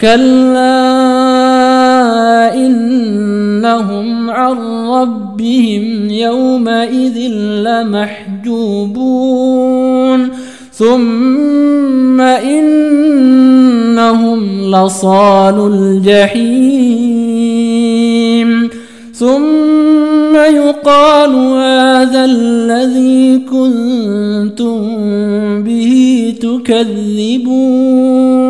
كلا إنهم عن ربهم يومئذ لمحجوبون. ثم إنهم لصال الجحيم. ثم يقال هذا الذي كنتم به تكذبون.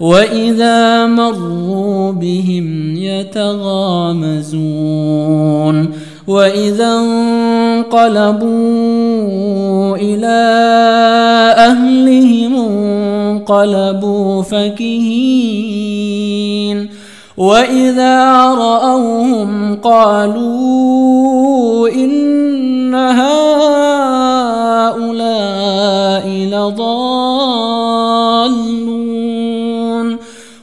وإذا مروا بهم يتغامزون وإذا انقلبوا إلى أهلهم انقلبوا فكهين وإذا رأوهم قالوا إن هؤلاء